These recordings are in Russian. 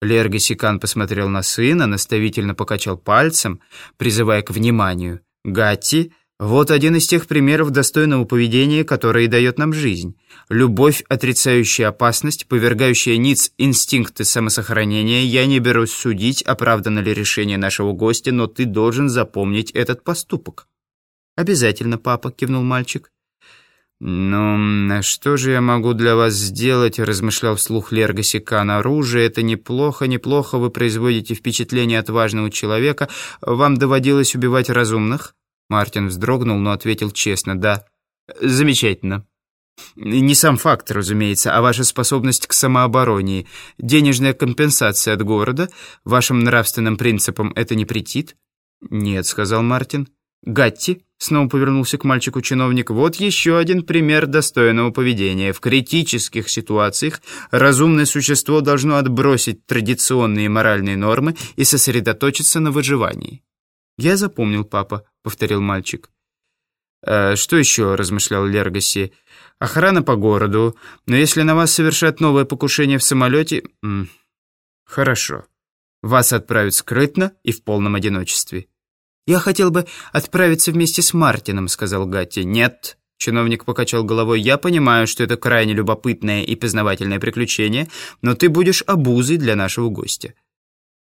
Лергосикан посмотрел на сына, наставительно покачал пальцем, призывая к вниманию. «Гатти, вот один из тех примеров достойного поведения, которые дает нам жизнь. Любовь, отрицающая опасность, повергающая ниц инстинкты самосохранения. Я не берусь судить, оправдано ли решение нашего гостя, но ты должен запомнить этот поступок». «Обязательно, папа», — кивнул мальчик. «Ну, что же я могу для вас сделать?» — размышлял вслух Лерго Сикан. «Оружие — это неплохо, неплохо. Вы производите впечатление отважного человека. Вам доводилось убивать разумных?» Мартин вздрогнул, но ответил честно. «Да». «Замечательно». «Не сам факт, разумеется, а ваша способность к самообороне. Денежная компенсация от города. Вашим нравственным принципам это не претит?» «Нет», — сказал Мартин. «Гатти?» — снова повернулся к мальчику чиновник. «Вот еще один пример достойного поведения. В критических ситуациях разумное существо должно отбросить традиционные моральные нормы и сосредоточиться на выживании». «Я запомнил, папа», — повторил мальчик. «Э, «Что еще?» — размышлял Лергаси. «Охрана по городу. Но если на вас совершат новое покушение в самолете...» М -м, «Хорошо. Вас отправят скрытно и в полном одиночестве». «Я хотел бы отправиться вместе с Мартином», — сказал Гатти. «Нет». Чиновник покачал головой. «Я понимаю, что это крайне любопытное и познавательное приключение, но ты будешь обузой для нашего гостя».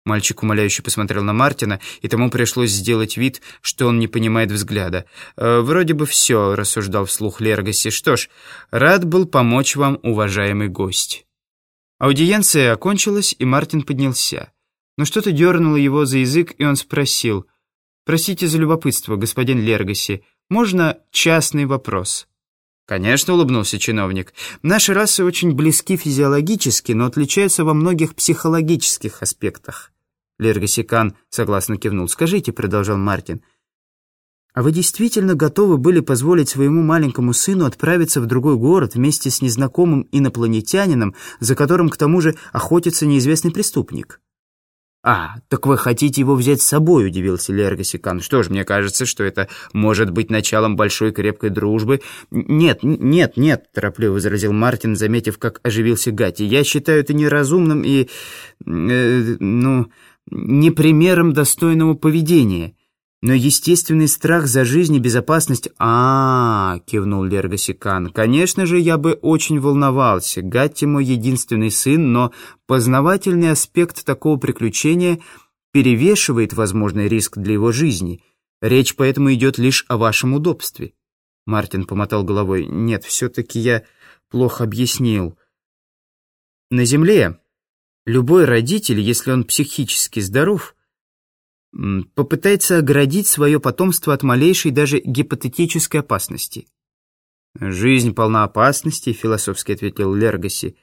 Мальчик умоляюще посмотрел на Мартина, и тому пришлось сделать вид, что он не понимает взгляда. «Э, «Вроде бы все», — рассуждал вслух Лергаси. «Что ж, рад был помочь вам, уважаемый гость». Аудиенция окончилась, и Мартин поднялся. Но что-то дернуло его за язык, и он спросил — «Простите за любопытство, господин Лергаси. Можно частный вопрос?» «Конечно», — улыбнулся чиновник. «Наши расы очень близки физиологически, но отличаются во многих психологических аспектах». Лергаси Кан согласно кивнул. «Скажите», — продолжал Мартин, «а вы действительно готовы были позволить своему маленькому сыну отправиться в другой город вместе с незнакомым инопланетянином, за которым, к тому же, охотится неизвестный преступник?» «А, так вы хотите его взять с собой?» — удивился Лергосикан. «Что ж, мне кажется, что это может быть началом большой крепкой дружбы». «Нет, нет, нет», — торопливо возразил Мартин, заметив, как оживился Гати. «Я считаю это неразумным и, э, ну, непримером достойного поведения». Но естественный страх за жизнь и безопасность... а, -а, -а кивнул Лергосикан. «Конечно же, я бы очень волновался. Гатти мой единственный сын, но познавательный аспект такого приключения перевешивает возможный риск для его жизни. Речь поэтому идет лишь о вашем удобстве». Мартин помотал головой. «Нет, все-таки я плохо объяснил. На Земле любой родитель, если он психически здоров попытается оградить свое потомство от малейшей даже гипотетической опасности. «Жизнь полна опасностей», — философски ответил Лергаси.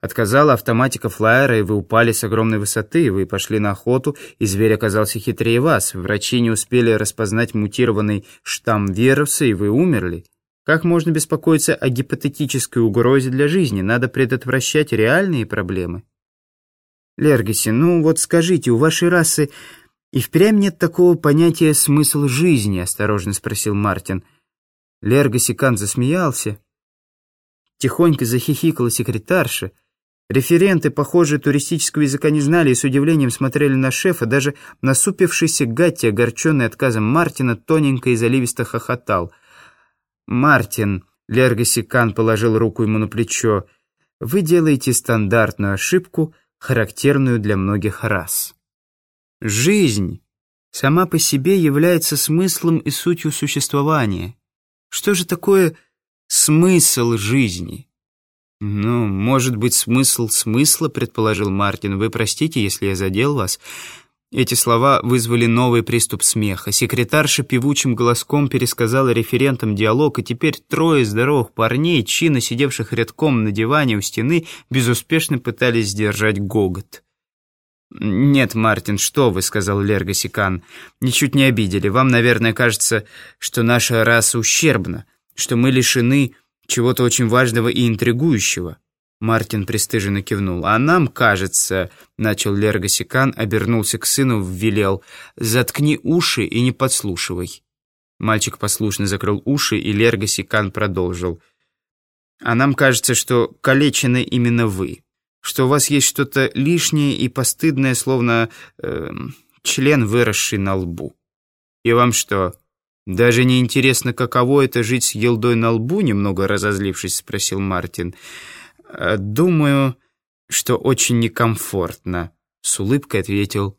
«Отказала автоматика флайера, и вы упали с огромной высоты, вы пошли на охоту, и зверь оказался хитрее вас. Врачи не успели распознать мутированный штамм вируса, и вы умерли. Как можно беспокоиться о гипотетической угрозе для жизни? Надо предотвращать реальные проблемы». «Лергаси, ну вот скажите, у вашей расы «И впрямь нет такого понятия «смысл жизни», — осторожно спросил Мартин. Лерго Сикан засмеялся. Тихонько захихикала секретарша. Референты, похоже, туристического языка не знали и с удивлением смотрели на шефа. Даже насупившийся Гатти, огорченный отказом Мартина, тоненько и заливисто хохотал. «Мартин», — Лерго Сикан положил руку ему на плечо, — «вы делаете стандартную ошибку, характерную для многих рас». Жизнь сама по себе является смыслом и сутью существования. Что же такое смысл жизни? «Ну, может быть, смысл смысла», — предположил Мартин. «Вы простите, если я задел вас». Эти слова вызвали новый приступ смеха. Секретарша певучим голоском пересказала референтам диалог, и теперь трое здоровых парней, чинно сидевших рядком на диване у стены, безуспешно пытались сдержать гогот. «Нет, Мартин, что вы», — сказал Лергосикан. «Ничуть не обидели. Вам, наверное, кажется, что наша раса ущербна, что мы лишены чего-то очень важного и интригующего». Мартин пристыженно кивнул. «А нам кажется...» — начал Лергосикан, обернулся к сыну, велел. «Заткни уши и не подслушивай». Мальчик послушно закрыл уши, и Лергосикан продолжил. «А нам кажется, что калечены именно вы». Что у вас есть что-то лишнее и постыдное, словно э, член, выросший на лбу. И вам что, даже не интересно, каково это жить с елдой на лбу?» Немного разозлившись, спросил Мартин. «Э, «Думаю, что очень некомфортно», — с улыбкой ответил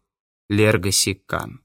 Лерго Сикан.